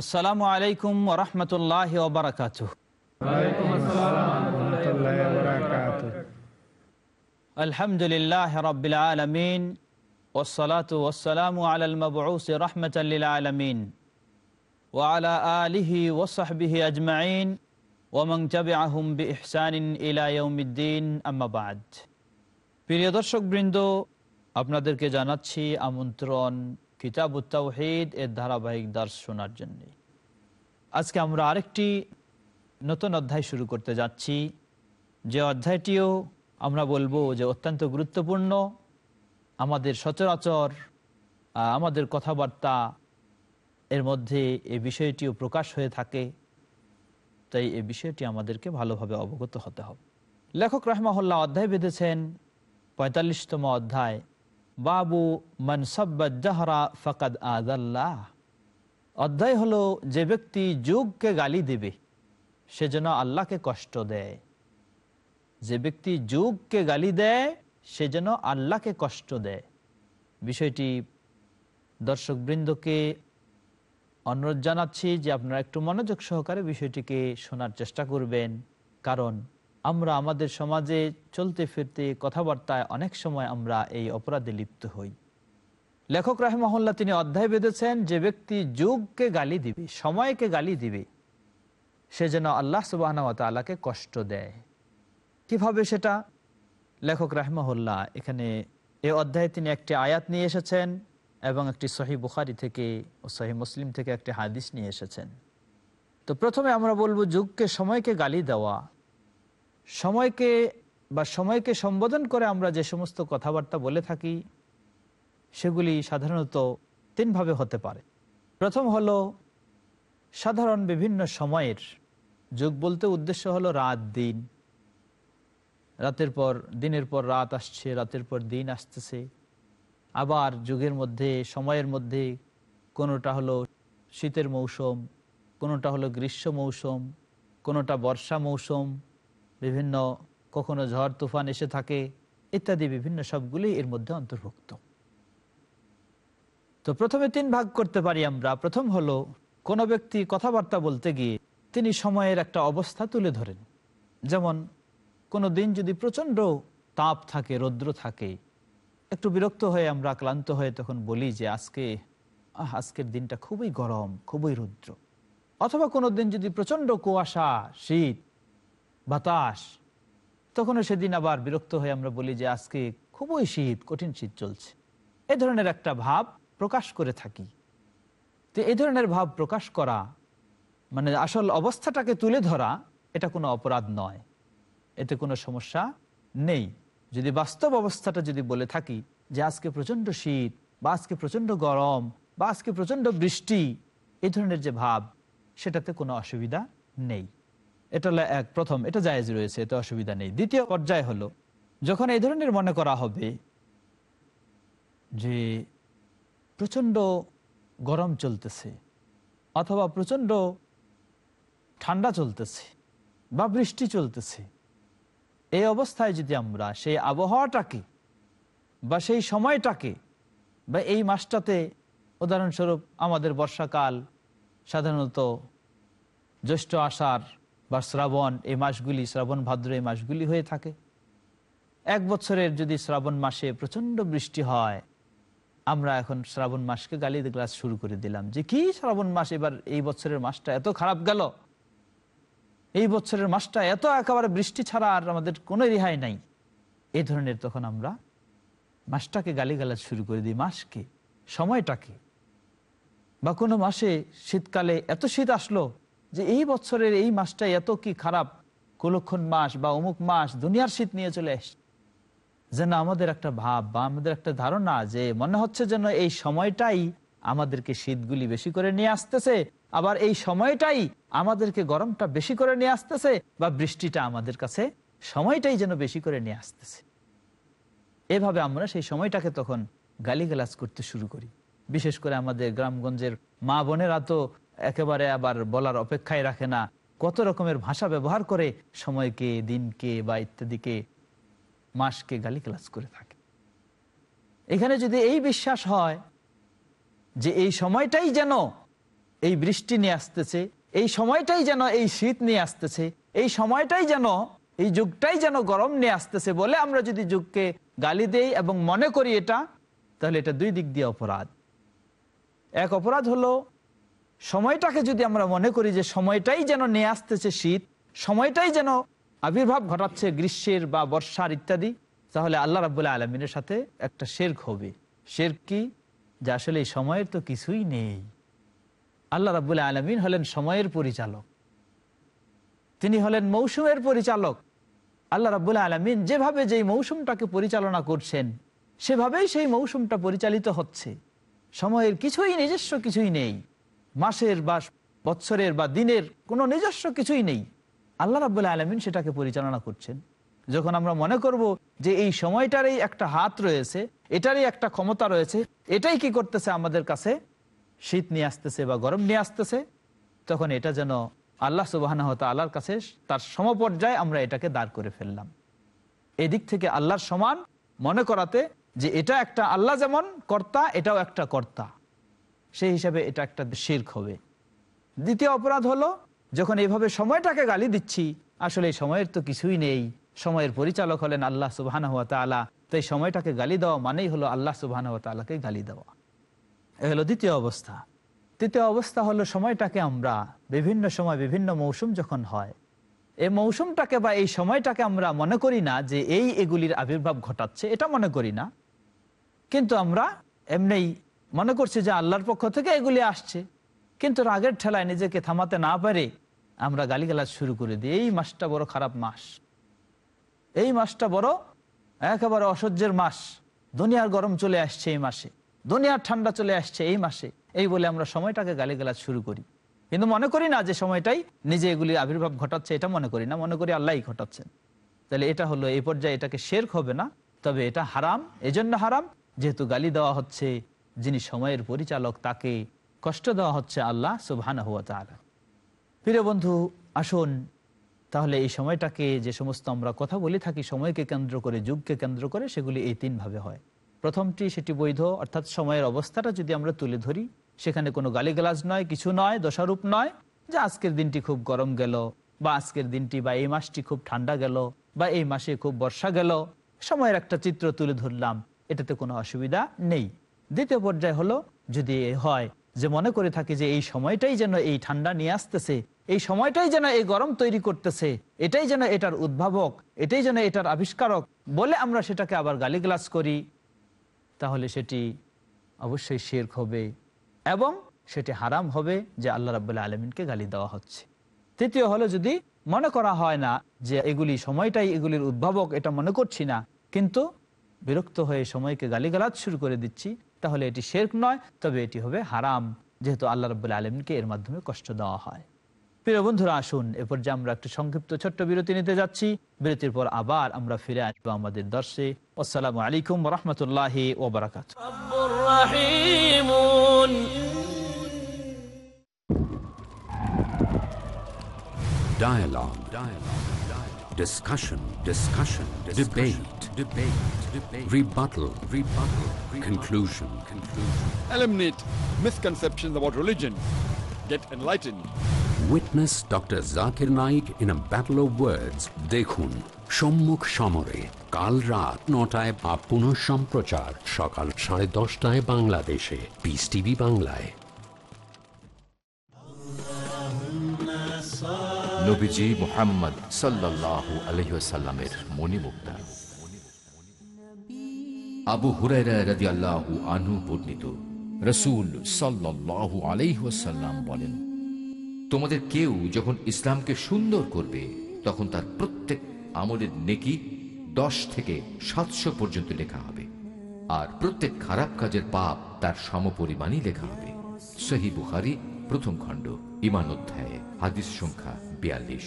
আসসালামু আলাইকুম ওরহমতুল্লাহ ওবরাকাত আলহামদুলিল্লাহ রবিল আলমিন ওসলাত ওসালাম আলাল মবউস আলমিন ওয়ালা আলিহি ওসাহবিহি আজমাইন ওমং তবিআহুম বিইহসানিন ইলা ইয়াউমিদ্দিন আম্মা বাদ। প্রিয় দর্শক বৃন্দ আপনাদেরকে জানাচ্ছি আমন্ত্রণ কিতাব উত্তাউহিদ এর ধারাবাহিক দার্স শোনার জন্য। আজকে আমরা আরেকটি নতুন অধ্যায় শুরু করতে যাচ্ছি। যে অধ্যায়টিও আমরা বলব যে অত্যন্ত গুরুত্বপূর্ণ। আমাদের সচরাচর আমাদের কথাবার্তা এর মধ্যে এই বিষয়টিও প্রকাশ হয়ে থাকে। তাই এই বিষয়টি আমাদেরকে ভালোভাবে অবগত হতে হবে। লেখক রহমাহুল্লাহ অধ্যায় বেঁধেছেন পঁয়তাল্লিশতম অধ্যায়। বাবু মনসব্বাহরা ফকাদ আদাল্লাহ অধ্যায় হলো যে ব্যক্তি যুগকে গালি দেবে, সে যেন আল্লাহকে কষ্ট দেয়। যে ব্যক্তি যুগকে গালি দেয়, সে যেন আল্লাহকে কষ্ট দেয়। বিষয়টি দর্শকবৃন্দকে অনুরোধ জানাচ্ছি যে আপনারা একটু মনোযোগ সহকারে বিষয়টিকে শোনার চেষ্টা করবেন, কারণ আমরা আমাদের সমাজে চলতে ফিরতে কথাবার্তায় অনেক সময় আমরা এই অপরাধে লিপ্ত হই। লেখক রাহেমহল্লা তিনি অধ্যায় বেঁধেছেন যে ব্যক্তি যুগকে গালি দিবে, সময়কে গালি দিবে, সে যেন আল্লাহ সুবাহ তালাকে কষ্ট দেয়। কীভাবে সেটা? লেখক রাহমহল্লা এখানে এ অধ্যায়ে তিনি একটি আয়াত নিয়ে এসেছেন এবং একটি সহি বুখারি থেকে ও সহি মুসলিম থেকে একটি হাদিস নিয়ে এসেছেন। তো প্রথমে আমরা বলব যুগকে সময়কে গালি দেওয়া। সময়কে বা সময়কে সম্বোধন করে আমরা যে সমস্ত কথাবার্তা বলে থাকি, সেগুলি সাধারণত তিনভাবে হতে পারে। প্রথম হলো, সাধারণ বিভিন্ন সময়ের যুগ বলতে উদ্দেশ্য হলো রাত, দিন। রাতের পর, দিনের পর রাত আসছে, রাতের পর দিন আসতেছে। আবার যুগের মধ্যে, সময়ের মধ্যে কোনোটা হলো শীতের মৌসুম, কোনোটা হলো গ্রীষ্ম মৌসুম, কোনোটা বর্ষা মৌসুম বিভিন্ন, কখনো ঝড়, তুফান এসে থাকে, ইত্যাদি বিভিন্ন সবগুলি এর মধ্যে অন্তর্ভুক্ত। তো প্রথমে তিন ভাগ করতে পারি আমরা। প্রথম হলো, কোনো ব্যক্তি কথাবার্তা বলতে গিয়ে তিনি সময়ের একটা অবস্থা তুলে ধরেন। যেমন, কোনো দিন যদি প্রচণ্ড তাপ থাকে, রৌদ্র থাকে, একটু বিরক্ত হয়ে আমরা ক্লান্ত হয়ে তখন বলি যে, আজকে আজকের দিনটা খুবই গরম, খুবই রৌদ্র। অথবা কোনো দিন যদি প্রচণ্ড কুয়াশা, শীত বাতাস। তখনও সেদিন আবার বিরক্ত হয়ে আমরা বলি যে, আজকে খুবই শীত, কঠিন শীত চলছে। এ ধরনের একটা ভাব প্রকাশ করে থাকি। তো এ ধরনের ভাব প্রকাশ করা মানে আসল অবস্থাটাকে তুলে ধরা, এটা কোনো অপরাধ নয়। এতে কোনো সমস্যা নেই। যদি বাস্তব অবস্থাটা যদি বলে থাকি যে, আজকে প্রচণ্ড শীত বা আজকে প্রচণ্ড গরম বা আজকে প্রচণ্ড বৃষ্টি এই ধরনের যে ভাব, সেটাতে কোনো অসুবিধা নেই। এটা এক, প্রথম, এটা জায়েজ রয়েছে, এতে অসুবিধা নেই। দ্বিতীয় পর্যায় হলো, যখন এই ধরনের মনে করা হবে যে প্রচণ্ড গরম চলতেছে অথবা প্রচণ্ড ঠান্ডা চলতেছে বা বৃষ্টি চলতেছে, এই অবস্থায় যদি আমরা সেই আবহাওয়াটাকে বা সেই সময়টাকে বা এই মাসটাতে, উদাহরণস্বরূপ আমাদের বর্ষাকাল সাধারণত জ্যৈষ্ঠ আষাঢ় বা শ্রাবণ এই মাসগুলি, শ্রাবণ ভাদ্র এই মাসগুলি হয়ে থাকে। এক বছরের যদি শ্রাবণ মাসে প্রচণ্ড বৃষ্টি হয়, আমরা এখন শ্রাবণ মাসকে গালি গ্লাস শুরু করে দিলাম যে, কি শ্রাবণ মাস? এবার এই বছরের মাসটা এত খারাপ গেল। এই বছরের মাসটা এত একেবারে বৃষ্টি ছাড়া আর আমাদের কোনো রেহাই নাই। এই ধরনের তখন আমরা মাসটাকে গালিগালাজ শুরু করে দিই, মাসকে, সময়টাকে। বা কোনো মাসে শীতকালে এত শীত আসলো যে এই বছরের এই মাসটা এত কি খারাপ? কুলক্ষণ মাস বা অমুক মাস দুনিয়ার শীত নিয়ে চলে এসছে যেন আমাদের একটা ভাব বা আমাদের একটা ধারণা যে মনে হচ্ছে যেন এই সময়টাই আমাদেরকে শীতগুলি বেশি করে নিয়ে আসতেছে, আবার এই সময়টাই আমাদেরকে গরমটা বেশি করে নিয়ে আসতেছে বা বৃষ্টিটা আমাদের কাছে সময়টাই যেন বেশি করে নিয়ে আসতেছে। এভাবে আমরা সেই সময়টাকে তখন গালিগালাজ করতে শুরু করি। বিশেষ করে আমাদের গ্রামগঞ্জের মা বোনেরা তো একেবারে আবার বলার অপেক্ষায় রাখে না কত রকমের ভাষা ব্যবহার করে সময়কে, দিনকে বা ইত্যাদিকে, মাসকে গালি ক্লাস করে থাকে। এখানে যদি এই বিশ্বাস হয় যে এই সময়টাই যেন এই বৃষ্টি নিয়ে আসতেছে, এই সময়টাই যেন এই শীত নিয়ে আসতেছে, এই সময়টাই যেন এই যুগটাই যেন গরম নিয়ে আসতেছে বলে আমরা যদি যুগকে গালি দেই এবং মনে করি এটা, তাহলে এটা দুই দিক দিয়ে অপরাধ। এক অপরাধ হলো সময়টাকে যদি আমরা মনে করি যে সময়টাই যেন নিয়ে আসতেছে শীত, সময়টাই যেন আবির্ভাব ঘটাচ্ছে গ্রীষ্মের বা বর্ষার ইত্যাদি, তাহলে আল্লাহ রাবুল্লাহ আলমিনের সাথে একটা শেরক হবে। শেরক কি? যে আসলে এই সময়ের তো কিছুই নেই। আল্লাহ রাবুল্লাহ আলমিন হলেন সময়ের পরিচালক। তিনি হলেন মৌসুমের পরিচালক। আল্লাহ রাবুল্লাহ আলমিন যেভাবে যেই মৌসুমটাকে পরিচালনা করছেন, সেভাবেই সেই মৌসুমটা পরিচালিত হচ্ছে। সময়ের কিছুই নিজস্ব কিছুই নেই। মাসের বা বৎসরের বা দিনের কোনো নিজস্ব কিছুই নেই। আল্লাহ রাবুল্লাহ আলমিন সেটাকে পরিচালনা করছেন। যখন আমরা মনে করব যে এই সময়টারই একটা হাত রয়েছে, এটারই একটা ক্ষমতা রয়েছে, এটাই কি করতেছে আমাদের কাছে? শীত নিয়ে আসতেছে বা গরম নিয়ে আসতেছে, তখন এটা যেন আল্লাহ সুবাহ আল্লাহর কাছে তার সমপর্যায়ে আমরা এটাকে দাঁড় করে ফেললাম। এদিক থেকে আল্লাহর সমান মনে করাতে যে এটা একটা আল্লাহ যেমন কর্তা, এটাও একটা কর্তা। সেই হিসাবে এটা একটা শির্ক হবে। দ্বিতীয় অপরাধ হলো, যখন এইভাবে সময়টাকে গালি দিচ্ছি, আসলে সময়ের তো কিছুই নেই। সময়ের পরিচালক হলেন আল্লাহ সুবাহ তাই সময়টাকে গালি দেওয়া মানেই হলো আল্লাহ সুবাহ তালাকে গালি দেওয়া। এ হলো দ্বিতীয় অবস্থা। তৃতীয় অবস্থা হলো সময়টাকে আমরা বিভিন্ন সময় বিভিন্ন মৌসুম যখন হয় এই মৌসুমটাকে বা এই সময়টাকে আমরা মনে করি না যে এই এগুলির আবির্ভাব ঘটাচ্ছে, এটা মনে করি না। কিন্তু আমরা এমনি মনে করছি যে আল্লাহর পক্ষ থেকে এগুলি আসছে। কিন্তু রাগের ঠেলায় নিজেকে থামাতে না পারে আমরা গালিগালাজ শুরু করে দিই। এই মাসটা বড় খারাপ মাস। এই মাসটা বড় একেবারে অসহ্যের মাস। দুনিয়ার গরম চলে আসছে এই মাসে। দুনিয়ার ঠান্ডা চলে আসছে এই মাসে। এই বলে আমরা সময়টাকে গালিগালাজ শুরু করি। কিন্তু মনে করি না যে সময়টাই নিজে এগুলি আবির্ভাব ঘটাচ্ছে, এটা মনে করি না। মনে করি আল্লাহই ঘটাচ্ছেন। তাহলে এটা হলো এই পর্যায়ে এটাকে শের হবে না। তবে এটা হারাম। এজন্য হারাম। যেহেতু গালি দেওয়া হচ্ছে যিনি সময়ের পরিচালক, তাকে কষ্ট দেওয়া হচ্ছে আল্লাহ সুবহান হুয়া তালা প্রিয় বন্ধু, আসুন তাহলে এই সময়টাকে যে সমস্ত আমরা কথা বলে থাকি, সময়কে কেন্দ্র করে, যুগকে কেন্দ্র করে, সেগুলি এই তিনভাবে হয়। প্রথমটি সেটি বৈধ, অর্থাৎ সময়ের অবস্থাটা যদি আমরা তুলে ধরি, সেখানে কোনো গালিগালাজ নয়, কিছু নয়, দোষারূপ নয়, যে আজকের দিনটি খুব গরম গেল, বা আজকের দিনটি, বা এই মাসটি খুব ঠান্ডা গেল, বা এই মাসে খুব বর্ষা গেল, সময়ের একটা চিত্র তুলে ধরলাম, এটাতে কোনো অসুবিধা নেই। দ্বিতীয় পর্যায়ে হলো যদি হয় যে মনে করে থাকি যে এই সময়টাই যেন এই ঠান্ডা নিয়ে আসতেছে, এই সময়টাই যেন এই গরম তৈরি করতেছে, এটাই যেন এটার উদ্ভাবক, এটাই যেন এটার আবিষ্কারক বলে আমরা সেটাকে আবার গালিগ্লাস করি, তাহলে সেটি অবশ্যই শেরক হবে এবং সেটি হারাম হবে যে আল্লাহ রাবুল্লাহ আলমিনকে গালি দেওয়া হচ্ছে। তৃতীয় হলো যদি মনে করা হয় না যে এগুলি সময়টাই এগুলির উদ্ভাবক, এটা মনে করছি না, কিন্তু বিরক্ত হয়ে সময়কে গালিগালাজ শুরু করে দিচ্ছি তাহলে এটি শেরক নয় তবে এটি হবে হারাম যেহেতু আল্লাহ রবুল্লা আলমকে এর মাধ্যমে কষ্ট দেওয়া হয় প্রিয় বন্ধুরা আসুন এ পর্যায়ে আমরা একটি সংক্ষিপ্ত ছোট্ট বিরতি নিতে যাচ্ছি বিরতির পর আবার আমরা ফিরে আসব আমাদের দর্শে আসসালাম আলাইকুম রহমতুল্লাহ ওবরাকাত Dialogue, dialogue, dialogue, discussion, discussion, discussion. debate. Debate. Debate. Rebuttal. Rebuttal. Conclusion. Conclusion. Eliminate misconceptions about religion. Get enlightened. Witness Dr. Zakir Naik in a battle of words. দেখুন সম্মুখ সমরে কাল রাত নটায় বা পুনঃ সম্প্রচার সকাল সাড়ে দশটায় বাংলাদেশে পিস টিভি বাংলায় নবীজি মোহাম্মদ সাল্লাল্লাহু আলহিসাল্লামের মণিমুক্তা আবু রাদিয়াল্লাহু আনহু বর্ণিত, রসুল সাল্লাল্লাহু আলাইহি ওয়াসাল্লাম বলেন, তোমাদের কেউ যখন ইসলামকে সুন্দর করবে, তখন তার প্রত্যেক আমলের নেকি দশ থেকে সাতশো পর্যন্ত লেখা হবে, আর প্রত্যেক খারাপ কাজের পাপ তার সমপরিমাণই লেখা হবে। সহি বুখারি, প্রথম খণ্ড ইমান অধ্যায়ে, হাদিস সংখ্যা বিয়াল্লিশ।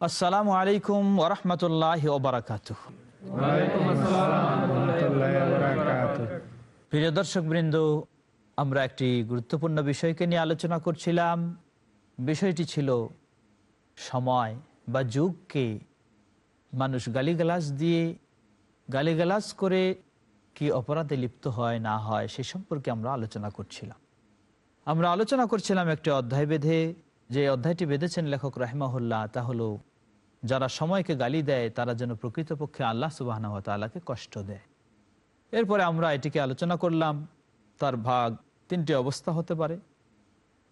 আসসালামু আলাইকুম ওরহমতুল্লাহ ওবরাকাত প্রিয় দর্শক বৃন্দ আমরা একটি গুরুত্বপূর্ণ বিষয়কে নিয়ে আলোচনা করছিলাম। বিষয়টি ছিল সময় বা যুগকে মানুষ গালিগালাজ দিয়ে গালিগালাজ করে কি অপরাধে লিপ্ত হয়, না হয়, সে সম্পর্কে আমরা আলোচনা করছিলাম। আমরা আলোচনা করছিলাম একটি অধ্যায় বেঁধে যে অধ্যায়টি বেঁধেছেন লেখক রাহমাহুল্লাহ, তা হলো, যারা সময়কে গালি দেয়, তারা যেন প্রকৃতপক্ষে আল্লাহ সুবাহ তালাকে কষ্ট দেয়। এরপরে আমরা এটিকে আলোচনা করলাম, তার ভাগ তিনটি অবস্থা হতে পারে।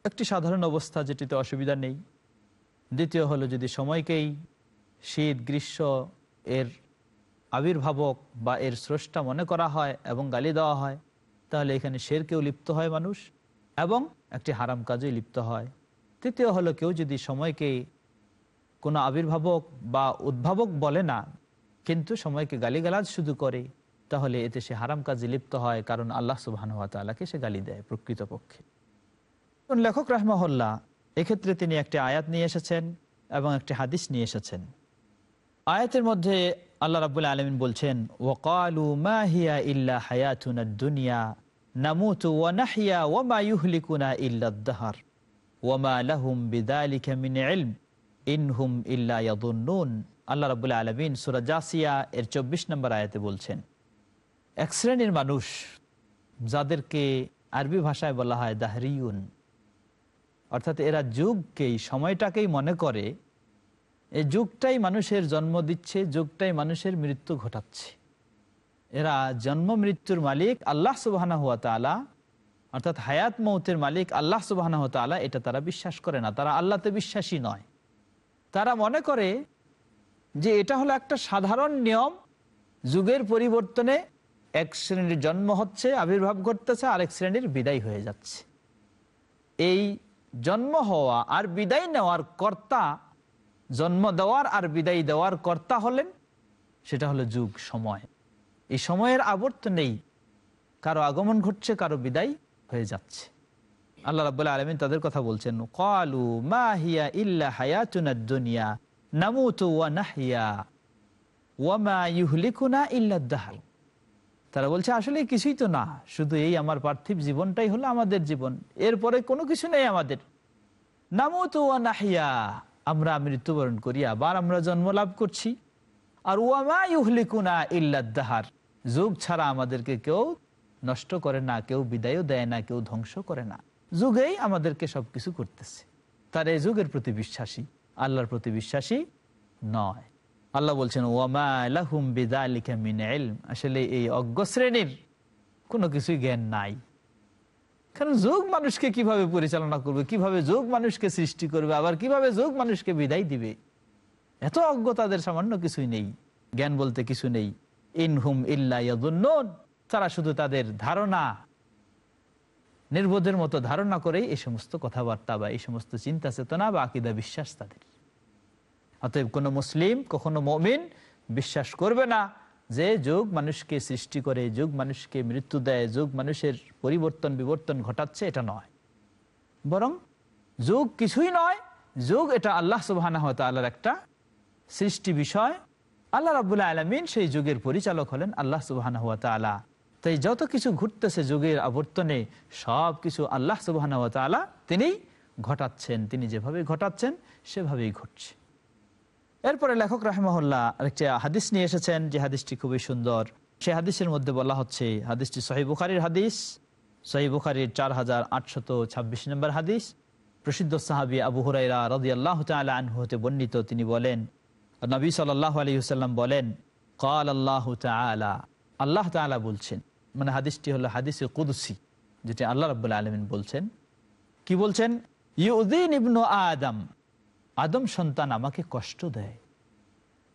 একটি সাধারণ অবস্থা যেটিতে অসুবিধা নেই। দ্বিতীয় হলো, যদি সময়কেই শীত, গ্রীষ্ম, এর আবির্ভাবক বা এর স্রষ্টা মনে করা হয় এবং গালি দেওয়া হয়, তাহলে এখানে শেরকেও লিপ্ত হয় মানুষ এবং একটি হারাম কাজেই লিপ্ত হয়। তৃতীয় হলো কেউ যদি সময়কে কোনো আবির্ভাবক বা উদ্ভাবক বলে না, কিন্তু সময়কে গালিগালাজ শুধু করে, তাহলে এতে সে হারাম কাজে লিপ্ত হয়, কারণ আল্লাহ সুবাহানুয়াতালাকে সে গালি দেয় প্রকৃতপক্ষে। লেখক রাহমাহল্লা এক্ষেত্রে তিনি একটি আয়াত নিয়ে এসেছেন এবং একটি হাদিস নিয়ে এসেছেন। আয়াতের মধ্যে আল্লাহ রাবুল আলমিন বলছেন ওয়াকালু মা হিয়া ইল্লা হায়াতুনা দুনিয়া, নামুতু ওয়া নাহিয়া ওয়া মা ইল্লা দাহার ওয়া মা লাহুম বিযালিকা ইলম ইনহুম ইল্লা ইয়াদুন্নুন আল্লাহ এর 24 নম্বর আয়াতে বলছেন, এক শ্রেণির মানুষ যাদেরকে আরবি ভাষায় বলা হয় দাহরিউন, অর্থাৎ এরা যুগকেই, সময়টাকেই মনে করে এই যুগটাই মানুষের জন্ম দিচ্ছে, যুগটাই মানুষের মৃত্যু ঘটাচ্ছে। এরা জন্ম মৃত্যুর মালিক আল্লাহ সুবাহ হুয়া তালা অর্থাৎ হায়াত মৌতের মালিক আল্লাহ সুবাহ এটা তারা বিশ্বাস করে না। তারা আল্লাহতে বিশ্বাসী নয়। তারা মনে করে যে এটা হলো একটা সাধারণ নিয়ম, যুগের পরিবর্তনে এক শ্রেণির জন্ম হচ্ছে, আবির্ভাব ঘটতেছে, আরেক শ্রেণির বিদায় হয়ে যাচ্ছে। এই জন্ম হওয়া আর বিদায় নেওয়ার কর্তা, জন্ম দেওয়ার আর বিদায় দেওয়ার কর্তা হলেন, সেটা হলো যুগ, সময়। এই সময়ের আবর্তনেই কারও আগমন ঘটছে, কারও বিদায় হয়ে যাচ্ছে। আল্লাহ রাবুল্লাহ আলমিন তাদের কথা বলছেন, কালু মা হিয়া ইল্লা হায়াতুনা দুনিয়া নামুতু ওয়া তারা বলছে, আসলে কিছুই তো না, শুধু এই আমার পার্থিব জীবনটাই হলো আমাদের জীবন, এরপরে কোনো কিছু নেই আমাদের। নামুতু ওয়া নাহিয়া আমরা মৃত্যুবরণ করি, আবার আমরা জন্ম লাভ করছি। আর ওয়ামা ইউহলিকুনা ইল্লাদাহার যুগ ছাড়া আমাদেরকে কেউ নষ্ট করে না, কেউ বিদায়ও দেয় না, কেউ ধ্বংস করে না। যুগেই আমাদেরকে সবকিছু করতেছে। তার এই যুগের প্রতি বিশ্বাসী, আল্লাহর প্রতি বিশ্বাসী নয়। আল্লাহ বলছেন আসলে এই অজ্ঞ শ্রেণির কোনো কিছুই জ্ঞান নাই। কারণ যোগ মানুষকে কীভাবে পরিচালনা করবে? কীভাবে যোগ মানুষকে সৃষ্টি করবে? আবার কীভাবে যোগ মানুষকে বিদায় দিবে? এত অজ্ঞ তাদের সামান্য কিছুই নেই। জ্ঞান বলতে কিছু নেই। ইনহুম ইল্লাইয়াদুন্নুন তারা শুধু তাদের ধারণা, নির্বোধের মতো ধারণা করেই এই সমস্ত কথাবার্তা বা এই সমস্ত চিন্তা চেতনা বা আকিদা বিশ্বাস তাদের। অতএব কোনো মুসলিম, কখনো মমিন বিশ্বাস করবে না যে যুগ মানুষকে সৃষ্টি করে, যুগ মানুষকে মৃত্যু দেয়, যুগ মানুষের পরিবর্তন, বিবর্তন ঘটাচ্ছে, এটা নয়। বরং যুগ কিছুই নয়, যুগ এটা আল্লাহ সুবাহ একটা সৃষ্টি বিষয়। আল্লাহ রাবুল্লাহ আলমিন সেই যুগের পরিচালক হলেন আল্লাহ সুবাহ তাই যত কিছু ঘুরতেছে যুগের আবর্তনে, সব কিছু আল্লাহ সুবাহ তিনি ঘটাচ্ছেন। তিনি যেভাবে ঘটাচ্ছেন, সেভাবেই ঘটছে। এরপরে লেখক রাহমহল্লা আরেকটি হাদিস নিয়ে এসেছেন, যে হাদিসটি খুবই সুন্দর। সে হাদিসের মধ্যে বলা হচ্ছে, হাদিসটি সহি বুখারির হাদিস। সহি বুখারির চার হাজার আটশত ছাব্বিশ নম্বর হাদিস। প্রসিদ্ধ সাহাবি আবু হুরাইরা রদি আল্লাহ তালা আনহু হতে বর্ণিত, তিনি বলেন, নবী সাল্লাহ আলী হুসাল্লাম বলেন কাল আল্লাহ আল্লাহ বলছেন মানে হাদিসটি হলো হাদিসে কুদসি, যেটি আল্লাহ রব্বুল্লা আলমিন বলছেন। কি বলছেন? ইউদ্দিন ইবনু আদম আদম সন্তান আমাকে কষ্ট দেয়।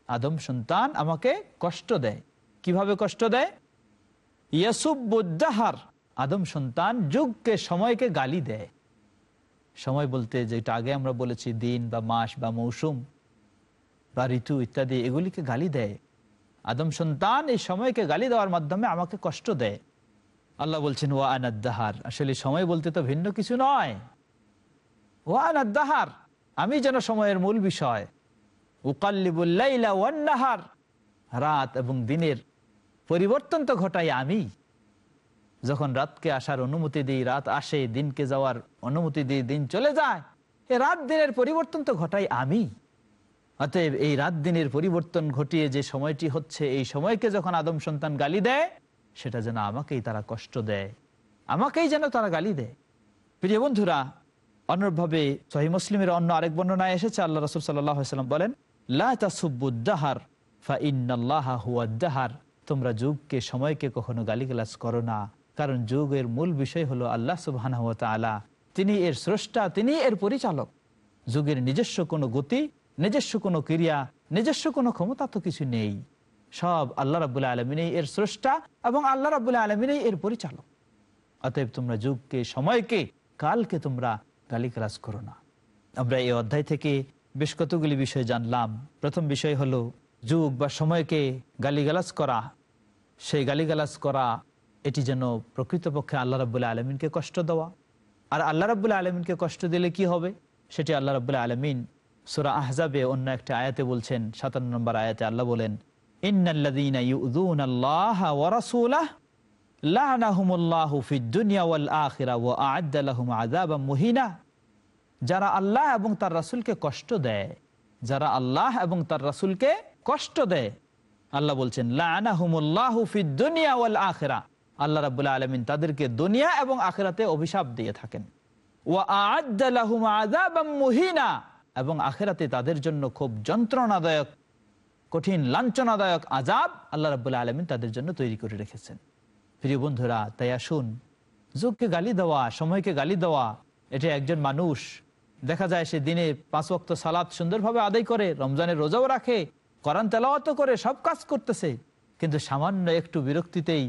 আদম সন্তান আমাকে কষ্ট দেয়। কীভাবে কষ্ট দেয়? ইয়াসুবুদ্দাহার আদম সন্তান যুগকে, সময়কে গালি দেয়। সময় বলতে যেটা আগে আমরা বলেছি, দিন বা মাস বা মৌসুম বা ঋতু ইত্যাদি, এগুলিকে গালি দেয়। আদম সন্তান এই সময়কে গালি দেওয়ার মাধ্যমে আমাকে কষ্ট দেয়। আল্লাহ বলছেন, ওয়া আনাদ্দাহার আসলে সময় বলতে তো ভিন্ন কিছু নয়। ওয়া আনাদ্দাহার আমি যেন সময়ের মূল বিষয়। উকাল্লিবুল্লাইলা ওয়ান্নাহার। রাত এবং দিনের পরিবর্তন তো ঘটাই আমি। যখন রাতকে আসার অনুমতি দিই, রাত আসে, দিনকে যাওয়ার অনুমতি দিই, দিন চলে যায়, এ রাত দিনের পরিবর্তন তো ঘটাই আমি। অতএব এই রাত দিনের পরিবর্তন ঘটিয়ে যে সময়টি হচ্ছে, এই সময়কে যখন আদম সন্তান গালি দেয়, সেটা যেন আমাকেই তারা কষ্ট দেয়। আমাকেই যেন তারা গালি দেয়। প্রিয় বন্ধুরা অন্যভাবে সহি মুসলিমের অন্য আরেক বর্ণনায় এসেছে, আল্লাহ রসুল সাল্লাম বলেন তোমরা যুগকে, সময়কে কখনো গালিগালাজ করো না। কারণ যুগের মূল বিষয় হলো আল্লাহ সুবাহ তিনি এর স্রষ্টা, তিনি এর পরিচালক। যুগের নিজস্ব কোনো গতি নিজস্ব কোনো ক্রিয়া, নিজস্ব কোনো ক্ষমতা তো কিছু নেই। সব আল্লাহ রাবুল্লাহ আলমিনেই এর স্রষ্টা এবং আল্লাহ রাবুল্লাহ আলমিনেই এর পরিচালক। অতএব তোমরা যুগকে, সময়কে, কালকে তোমরা গালিগালাজ করো না। আমরা এই অধ্যায় থেকে বেশ কতগুলি বিষয় জানলাম। প্রথম বিষয় হলো যুগ বা সময়কে গালিগালাজ করা। সেই গালিগালাজ করা, এটি যেন প্রকৃতপক্ষে আল্লাহ রাবুল্লাহ আলমিনকে কষ্ট দেওয়া। আর আল্লাহ রাবুল্লাহ আলমিনকে কষ্ট দিলে কি হবে? সেটি আল্লাহ রাবুল্লাহ আলমিন সুরা আহজাবে অন্য একটা আয়াতে বলছেন, সাতান্ন নম্বর আয়াতে আল্লাহ বলেন যারা আল্লাহ এবং তার রাসূলকে কষ্ট দেয়, যারা আল্লাহ এবং তার রাসূলকে কষ্ট দেয়, আল্লাহ বলছেন আখিরা। আল্লাহ রাব্বুল আলামিন তাদেরকে দুনিয়া এবং আখিরাতে অভিশাপ দিয়ে থাকেন। ওয়া আ'আদ্দা লাহুম আযাবাম মুহিনা। এবং আখেরাতে তাদের জন্য খুব যন্ত্রণাদায়ক, কঠিন, লাঞ্ছনাদায়ক আজাব আল্লাহ রাবুল্লাহ আলমিন তাদের জন্য তৈরি করে রেখেছেন। প্রিয় বন্ধুরা, তাই আসুন যুগকে গালি দেওয়া, সময়কে গালি দেওয়া, এটা একজন মানুষ, দেখা যায় সে দিনে পাঁচ ওয়াক্ত সালাদ সুন্দরভাবে আদায় করে, রমজানের রোজাও রাখে, কোরআন তেলাওয়াত করে, সব কাজ করতেছে, কিন্তু সামান্য একটু বিরক্তিতেই,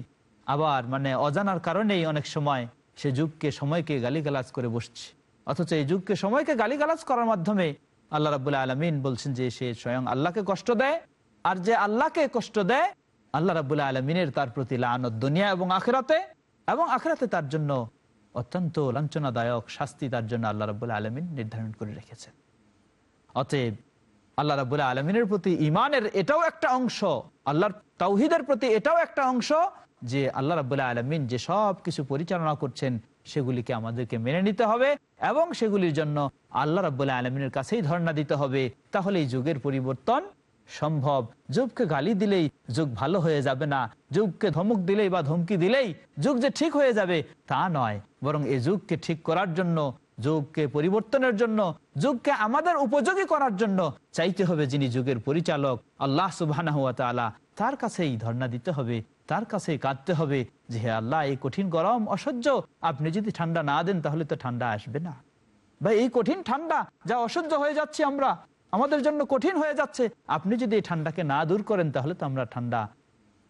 আবার মানে অজানার কারণেই অনেক সময় সে যুগকে সময়কে গালিগালাজ করে বসছে। অথচ এই যুগকে সময়কে গালিগালাজ করার মাধ্যমে আল্লাহ রাবুল্লাহ আলমিন বলছেন যে সে স্বয়ং আল্লাহকে কষ্ট দেয়, আর যে আল্লাহকে কষ্ট দেয়, আল্লাহ রাবুল্লাহ আলমিনের তার প্রতি লানত দুনিয়া এবং আখেরাতে এবং আখেরাতে তার জন্য অত্যন্ত লাঞ্ছনাদায়ক শাস্তি তার জন্য আল্লাহ রাবুল্লাহ আলমিন নির্ধারণ করে রেখেছেন। অতএব আল্লাহ রাবুল্লাহ আলমিনের প্রতি ইমানের এটাও একটা অংশ, আল্লাহর তাওহিদের প্রতি এটাও একটা অংশ যে আল্লাহ রাবুল্লাহ আলমিন যে সব কিছু পরিচালনা করছেন সেগুলিকে আমাদেরকে মেনে নিতে হবে এবং সেগুলির জন্য আল্লাহ রাবুল্লাহ আলমিনের কাছেই ধর্ণা দিতে হবে। তাহলে এই যুগের পরিবর্তন সম্ভব। যুগকে গালি দিলেই যুগ ভালো হয়ে যাবে না। যুগকে ধমক দিলেই বা ধমকি দিলেই যুগ যে ঠিক হয়ে যাবে তা নয়। বরং এই যুগকে ঠিক করার জন্য, যুগকে পরিবর্তনের জন্য, যুগকে আমাদের উপযোগী করার জন্য চাইতে হবে যিনি যুগের পরিচালক, আল্লাহ সুবাহ তার কাছেই ধর্ণা দিতে হবে। তার কাছে কাঁদতে হবে যে, হে আল্লাহ, এই কঠিন গরম অসহ্য। আপনি যদি ঠান্ডা না দেন, তাহলে তো ঠান্ডা আসবে না। ভাই, এই কঠিন ঠান্ডা যা অসহ্য হয়ে যাচ্ছে আমরা, আমাদের জন্য কঠিন হয়ে যাচ্ছে। আপনি যদি এই ঠান্ডাকে না দূর করেন, তাহলে তো আমরা ঠান্ডা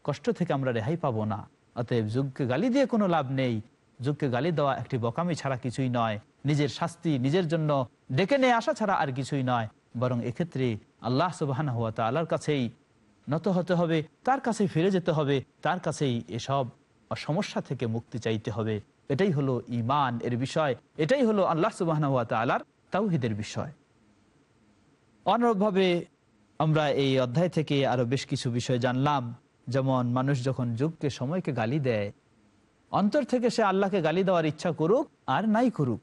কষ্ট থেকে আমরা রেহাই পাবো না। অতএব যুগকে গালি দিয়ে কোনো লাভ নেই। যুগকে গালি দেওয়া একটি বকামি ছাড়া কিছুই নয়। নিজের শাস্তি নিজের জন্য ডেকে নিয়ে আসা ছাড়া আর কিছুই নয়। বরং এক্ষেত্রে আল্লাহ সুবাহ আল্লাহর কাছেই নত হতে হবে, তার কাছে ফিরে যেতে হবে, তার কাছেই এসব সমস্যা থেকে মুক্তি চাইতে হবে। এটাই হলো ইমান এর বিষয়, এটাই হলো আল্লাহ সুবাহ আলার তাওহিদের বিষয়। অনুরূপভাবে আমরা এই অধ্যায় থেকে আরও বেশ কিছু বিষয় জানলাম, যেমন মানুষ যখন যুগকে, সময়কে গালি দেয়, অন্তর থেকে সে আল্লাহকে গালি দেওয়ার ইচ্ছা করুক আর নাই করুক।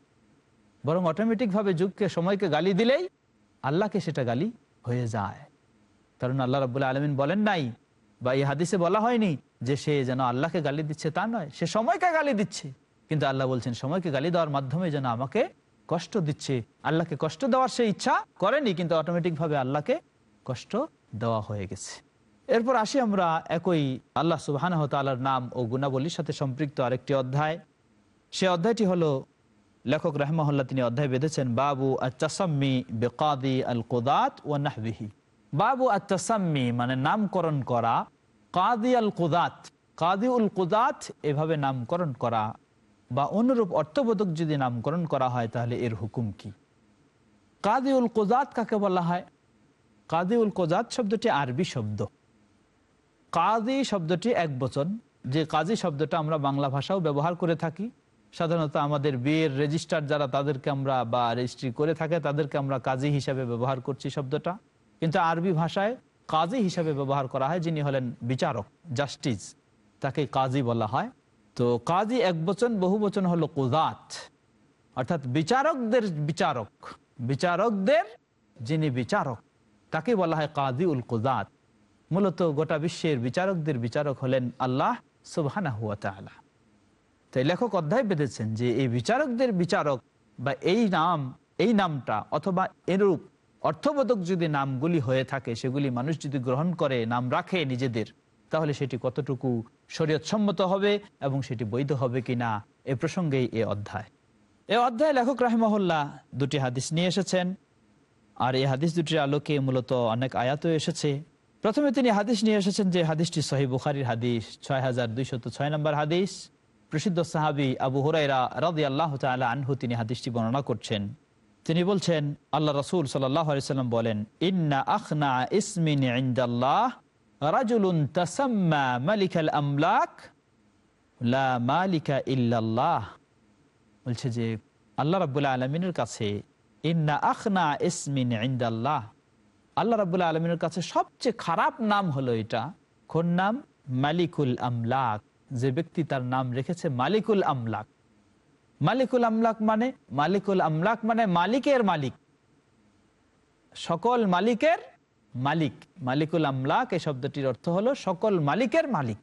বরং অটোমেটিক ভাবে যুগকে, সময়কে গালি দিলেই আল্লাহকে সেটা গালি হয়ে যায়। কারণ আল্লাহ রবুল্লাহ আলমিন বলেন নাই বা এই হাদিসে বলা হয়নি যে সে যেন আল্লাহকে গালি দিচ্ছে তা নয়, সে সময়কে গালি দিচ্ছে। কিন্তু আল্লাহ বলছেন, সময়কে গালি দেওয়ার মাধ্যমে যেন আমাকে কষ্ট দিচ্ছে। আল্লাহকে কষ্ট দেওয়ার সে ইচ্ছা করেনি, কিন্তু অটোমেটিক ভাবে আল্লাহকে কষ্ট দেওয়া হয়ে গেছে। এরপর আসি আমরা একই আল্লাহ সুবাহ নাম ও গুণাবলীর সাথে সম্পৃক্ত আরেকটি অধ্যায়। সে অধ্যায়টি হলো, লেখক রাহমাহুল্লাহ তিনি অধ্যায় বেঁধেছেন, বাবু আচাসাম্মি বেকাদি আল কোদাত ও নাহবিহি। বাবু আচাসাম্মি মানে নামকরণ করা। কাদি আল কোদাত কাদি উল কোদাত এভাবে নামকরণ করা। বা অনুরূপ অর্থবোধক যদি নামকরণ করা হয়, তাহলে এর হুকুম কি? কাদি উল কোজাত কাকে বলা হয়? কাদি উল কোজাত শব্দটি আরবি শব্দ। কাদি শব্দটি এক বচন। যে কাজী শব্দটা আমরা বাংলা ভাষাও ব্যবহার করে থাকি, সাধারণত আমাদের বিয়ের রেজিস্টার যারা তাদেরকে আমরা বা রেজিস্ট্রি করে থাকে, তাদেরকে আমরা কাজী হিসাবে ব্যবহার করছি শব্দটা। কিন্তু আরবি ভাষায় কাজী হিসাবে ব্যবহার করা হয়, যিনি হলেন বিচারক জাস্টিস তাকে কাজী বলা হয়। তো কাজী এক বচন, বহু বচন হলো কোজাত অর্থাৎ বিচারকদের বিচারক, বিচারকদের যিনি বিচারক, তাকে বলা হয় কাজী উল কোজাত মূলত গোটা বিশ্বের বিচারকদের বিচারক হলেন আল্লাহ তালা তাই লেখক অধ্যায় বেঁধেছেন যে এই বিচারকদের বিচারক বা এই নাম, এই নামটা অথবা এরূপ অর্থবোধক যদি নামগুলি হয়ে থাকে, সেগুলি মানুষ যদি গ্রহণ করে, নাম রাখে নিজেদের, তাহলে সেটি কতটুকু শরীয়তসম্মত হবে এবং সেটি বৈধ হবে কিনা, এ প্রসঙ্গেই এ অধ্যায়। এ অধ্যায় লেখক রাহিমহল্লা দুটি হাদিস নিয়ে এসেছেন, আর এই হাদিস দুটির আলোকে মূলত অনেক আয়াতও এসেছে। প্রথমে তিনি হাদিস নিয়ে এসেছেন যে হাদিসটি সহি বুখারির হাদিস ছয় হাজার দুইশত ছয় নম্বর হাদিস। প্রসিদ্ধ সাহাবি আবু হুরাইরা রাদি আল্লাহ আনহু তিনি হাদিসটি বর্ণনা করছেন। তিনি বলছেন, আল্লাহ রসুল সাল্লাম বলেন, ইন্না আখনা ইসমিন ইন্দাল্লাহ রাজুলুন তাসাম্মা মালিকাল আমলাক লা মালিকা ইল্লাল্লাহ। বলছে যে, আল্লাহ রাবুল্লাহ আলমিনের কাছে, ইন্না আখনা ইসমিন ইন্দাল্লাহ। আল্লাহ রাবুল্লাহ আলমিনের কাছে সবচেয়ে খারাপ নাম হলো এটা। কোন নাম? মালিকুল আমলাক। যে ব্যক্তি তার নাম রেখেছে মালিকুল আমলাক। মালিকুল আমলাক মানে মালিকুল আমলাক মানে মালিকের মালিক। সকল মালিকের মালিক। মালিকুল আমলাক এই শব্দটির অর্থ হলো সকল মালিকের মালিক।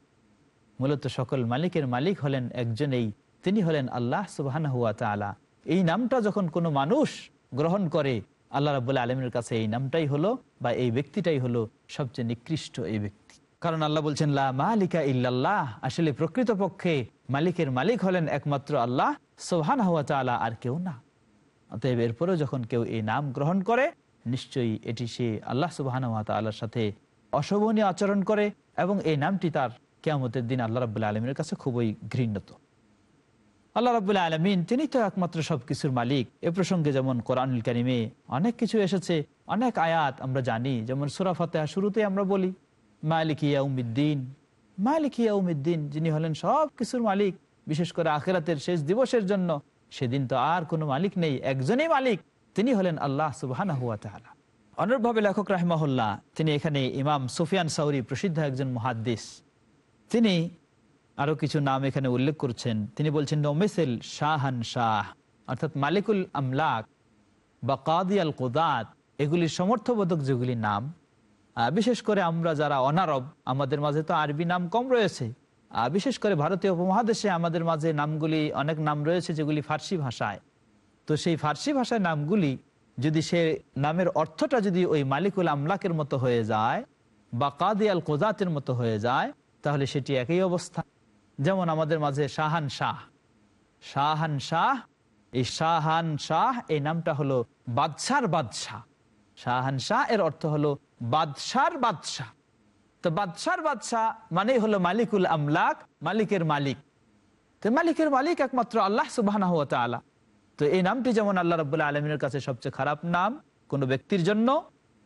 মূলত সকল মালিকের মালিক হলেন একজনেই, তিনি হলেন আল্লাহ সুবাহ এই নামটা যখন কোনো মানুষ গ্রহণ করে, আল্লাহ রাবুল্লাহ আলমের কাছে এই নামটাই হলো বা এই ব্যক্তিটাই হলো সবচেয়ে নিকৃষ্ট এই ব্যক্তি। কারণ আল্লাহ বলছেন, লা মালিকা ইল্লাল্লাহ। আসলে প্রকৃতপক্ষে মালিকের মালিক হলেন একমাত্র আল্লাহ সোহান হওয়া তালা আর কেউ না। অতএব এরপরেও যখন কেউ এই নাম গ্রহণ করে, নিশ্চয়ই এটি সে আল্লাহ সুবাহান তাল্লার সাথে অশোভনীয় আচরণ করে এবং এই নামটি তার কেয়ামতের দিন আল্লাহ রাবুল্লাহ আলমীর কাছে খুবই ঘৃণত। আল্লাহ রাবুল্লাহ আলমিন, তিনি তো একমাত্র সবকিছুর মালিক। এ প্রসঙ্গে যেমন কোরআনুল কারিমে অনেক কিছু এসেছে, অনেক আয়াত আমরা জানি। যেমন সুরা শুরুতে আমরা বলি, মালিক ইয়াউমিদ্দিন মালিক ইয়াউমিদ্দিন, যিনি হলেন সব কিছুর মালিক। বিশেষ করে আখেরাতের শেষ দিবসের জন্য, সেদিন তো আর কোনো মালিক নেই, একজনই মালিক, তিনি হলেন আল্লাহ সুবাহানা হুয়া তালা অনুরূপভাবে লেখক রাহমাহুল্লাহ, তিনি এখানে ইমাম সুফিয়ান সাউরি প্রসিদ্ধ একজন মহাদ্দিস। তিনি আরও কিছু নাম এখানে উল্লেখ করছেন। তিনি বলছেন নমেসেল শাহান শাহ অর্থাৎ মালিকুল আমলাক বা কাদি আল কোদাত, এগুলির সমর্থবোধক যেগুলি নাম। বিশেষ করে আমরা যারা অনারব, আমাদের মাঝে তো আরবি নাম কম রয়েছে। বিশেষ করে ভারতীয় উপমহাদেশে আমাদের মাঝে নামগুলি অনেক নাম রয়েছে যেগুলি ফার্সি ভাষায়। তো সেই ফার্সি ভাষায় নামগুলি যদি সে নামের অর্থটা যদি ওই মালিকুল আমলাকের মতো হয়ে যায় বা কাদি আল কোজাতের মতো হয়ে যায়, তাহলে সেটি একই অবস্থা। যেমন আমাদের মাঝে শাহান শাহ। শাহান শাহ, এই শাহান শাহ, এই নামটা হলো বাদশার বাদশাহ। শাহান শাহ এর অর্থ হলো বাদশার বাদশাহ। তো বাদশার বাদশাহ মানেই হলো মালিকুল আমলাক, মালিকের মালিক। তো মালিকের মালিক একমাত্র আল্লাহ সুবাহ তো এই নামটি যেমন আল্লাহ রবাহ আলমিনের কাছে সবচেয়ে খারাপ নাম কোনো ব্যক্তির জন্য,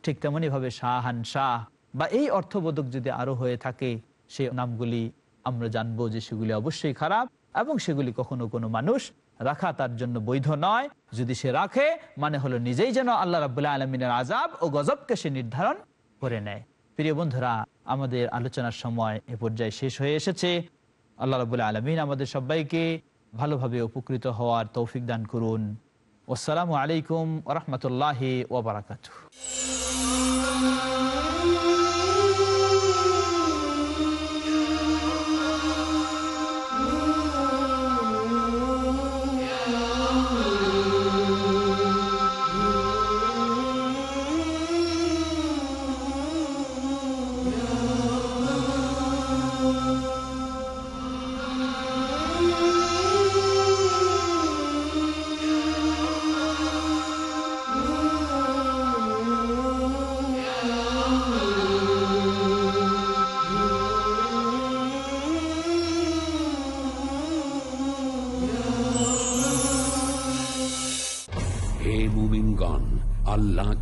ঠিক তেমনই ভাবে শাহান শাহ বা এই অর্থবোধক যদি আরও হয়ে থাকে সেই নামগুলি আমরা জানব যে সেগুলি অবশ্যই খারাপ এবং সেগুলি কখনো কোনো মানুষ রাখা তার জন্য বৈধ নয়। যদি সে রাখে মানে হলো নিজেই যেন আল্লাহ রাবুল্লাহ আলমিনের আজাব ও গজবকে সে নির্ধারণ করে নেয়। প্রিয় বন্ধুরা, আমাদের আলোচনার সময় এ পর্যায়ে শেষ হয়ে এসেছে। আল্লাহ রবুল আলমিন আমাদের সবাইকে ভালোভাবে উপকৃত হওয়ার তৌফিক দান করুন। আসসালামু আলাইকুম রহমতুল্লাহ ওবরাকাত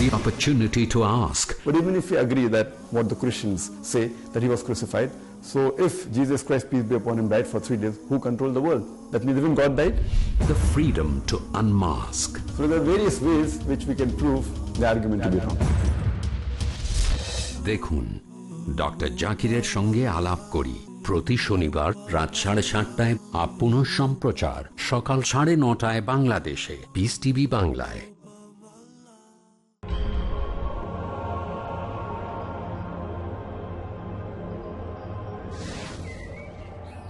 The opportunity to ask But even if we agree that what the Christians say, that he was crucified, so if Jesus Christ, peace be upon him, died for three days, who controlled the world? That means even God died? the freedom to unmask So there are various ways which we can prove the argument to be wrong. দেখুন doctor জাকিরের সঙ্গে আলাপ করি প্রতি শনিবার রাত সাড়ে সাতটায় আপ পুনঃ সম্প্রচার সকাল সাড়ে নটায় বাংলাদেশে পিস টিভি বাংলায়